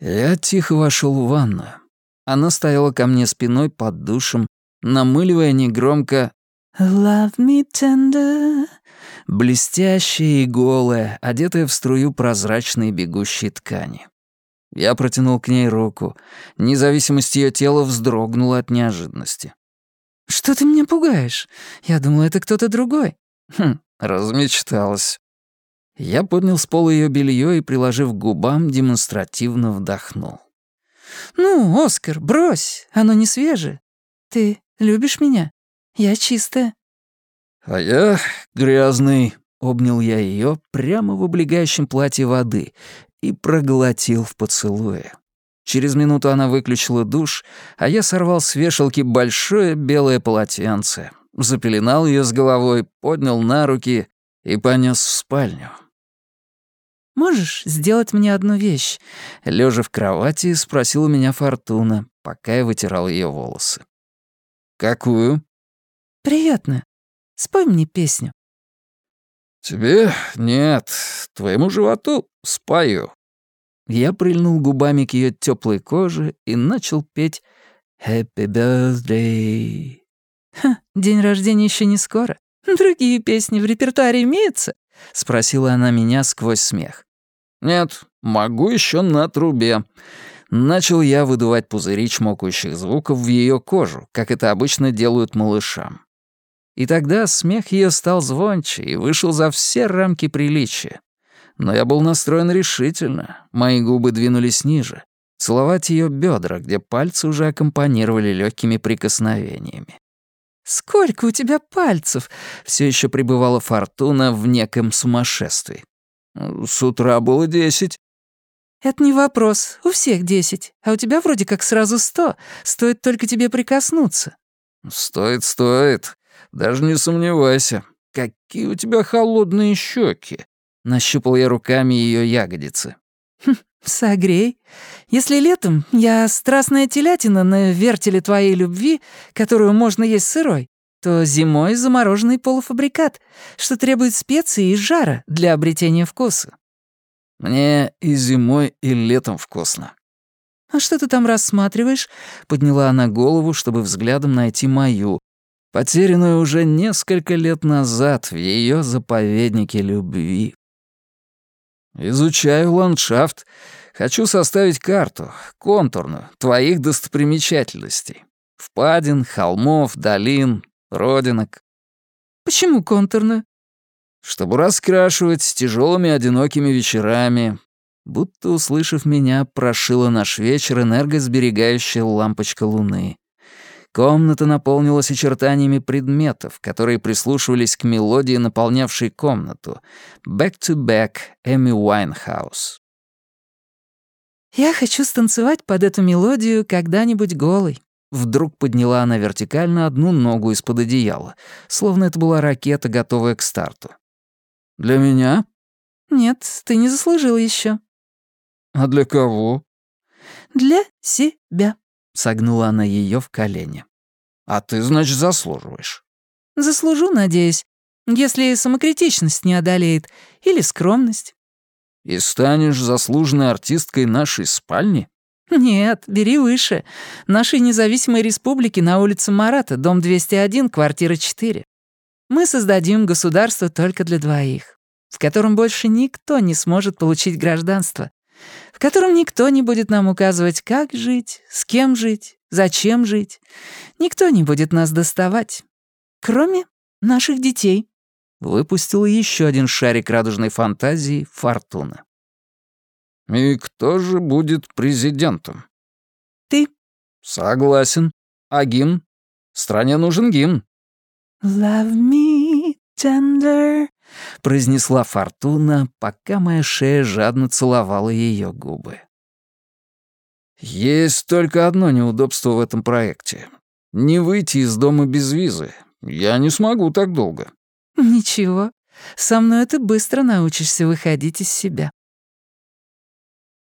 Я тихо вошел в ванную. Она стояла ко мне спиной под душем, намыливая негромко «Love me tender», блестящая и голая, одетая в струю прозрачной бегущей ткани. Я протянул к ней руку. Независимость ее тела вздрогнула от неожиданности. «Что ты меня пугаешь? Я думал, это кто-то другой». «Хм, размечталась». Я поднял с пола ее белье и, приложив к губам, демонстративно вдохнул. «Ну, Оскар, брось, оно не свежее. Ты любишь меня? Я чистая». «А я грязный», — обнял я ее прямо в облегающем платье воды и проглотил в поцелуе. Через минуту она выключила душ, а я сорвал с вешалки большое белое полотенце, запеленал ее с головой, поднял на руки и понес в спальню. «Можешь сделать мне одну вещь?» Лежа в кровати, спросила меня Фортуна, пока я вытирал ее волосы. «Какую?» «Приятно. Спой мне песню». «Тебе нет, твоему животу спою». Я прильнул губами к ее теплой коже и начал петь «Happy birthday». «Ха, день рождения еще не скоро. Другие песни в репертуаре имеются?» — спросила она меня сквозь смех. «Нет, могу еще на трубе». Начал я выдувать пузыри чмокающих звуков в ее кожу, как это обычно делают малышам. И тогда смех ее стал звонче и вышел за все рамки приличия. Но я был настроен решительно, мои губы двинулись ниже, целовать ее бедра, где пальцы уже аккомпанировали легкими прикосновениями. «Сколько у тебя пальцев?» — все еще пребывала Фортуна в неком сумасшествии. «С утра было десять». «Это не вопрос. У всех десять. А у тебя вроде как сразу сто. Стоит только тебе прикоснуться». «Стоит, стоит. Даже не сомневайся. Какие у тебя холодные щеки. Нащупал я руками ее ягодицы. «Хм, согрей. Если летом я страстная телятина на вертеле твоей любви, которую можно есть сырой, то зимой замороженный полуфабрикат, что требует специй и жара для обретения вкуса. Мне и зимой, и летом вкусно. «А что ты там рассматриваешь?» — подняла она голову, чтобы взглядом найти мою, потерянную уже несколько лет назад в ее заповеднике любви. «Изучаю ландшафт. Хочу составить карту, контурную, твоих достопримечательностей. Впадин, холмов, долин, родинок. Почему контурную? Чтобы раскрашивать с тяжелыми одинокими вечерами. Будто, услышав меня, прошила наш вечер энергосберегающая лампочка луны. Комната наполнилась очертаниями предметов, которые прислушивались к мелодии, наполнявшей комнату. «Back-to-back» Эми Уайнхаус. «Я хочу станцевать под эту мелодию когда-нибудь голой», Вдруг подняла она вертикально одну ногу из-под одеяла, словно это была ракета, готовая к старту. «Для меня?» «Нет, ты не заслужил еще. «А для кого?» «Для себя», — согнула она ее в колени. «А ты, значит, заслуживаешь?» «Заслужу, надеюсь, если самокритичность не одолеет или скромность». «И станешь заслуженной артисткой нашей спальни?» «Нет, бери выше. Нашей независимой республики на улице Марата, дом 201, квартира 4. Мы создадим государство только для двоих, в котором больше никто не сможет получить гражданство, в котором никто не будет нам указывать, как жить, с кем жить, зачем жить. Никто не будет нас доставать, кроме наших детей». Выпустил еще один шарик радужной фантазии «Фортуна». «И кто же будет президентом?» «Ты». «Согласен. А гимн? Стране нужен гимн». «Love me tender», — произнесла Фортуна, пока моя шея жадно целовала ее губы. «Есть только одно неудобство в этом проекте. Не выйти из дома без визы. Я не смогу так долго». «Ничего. Со мной ты быстро научишься выходить из себя».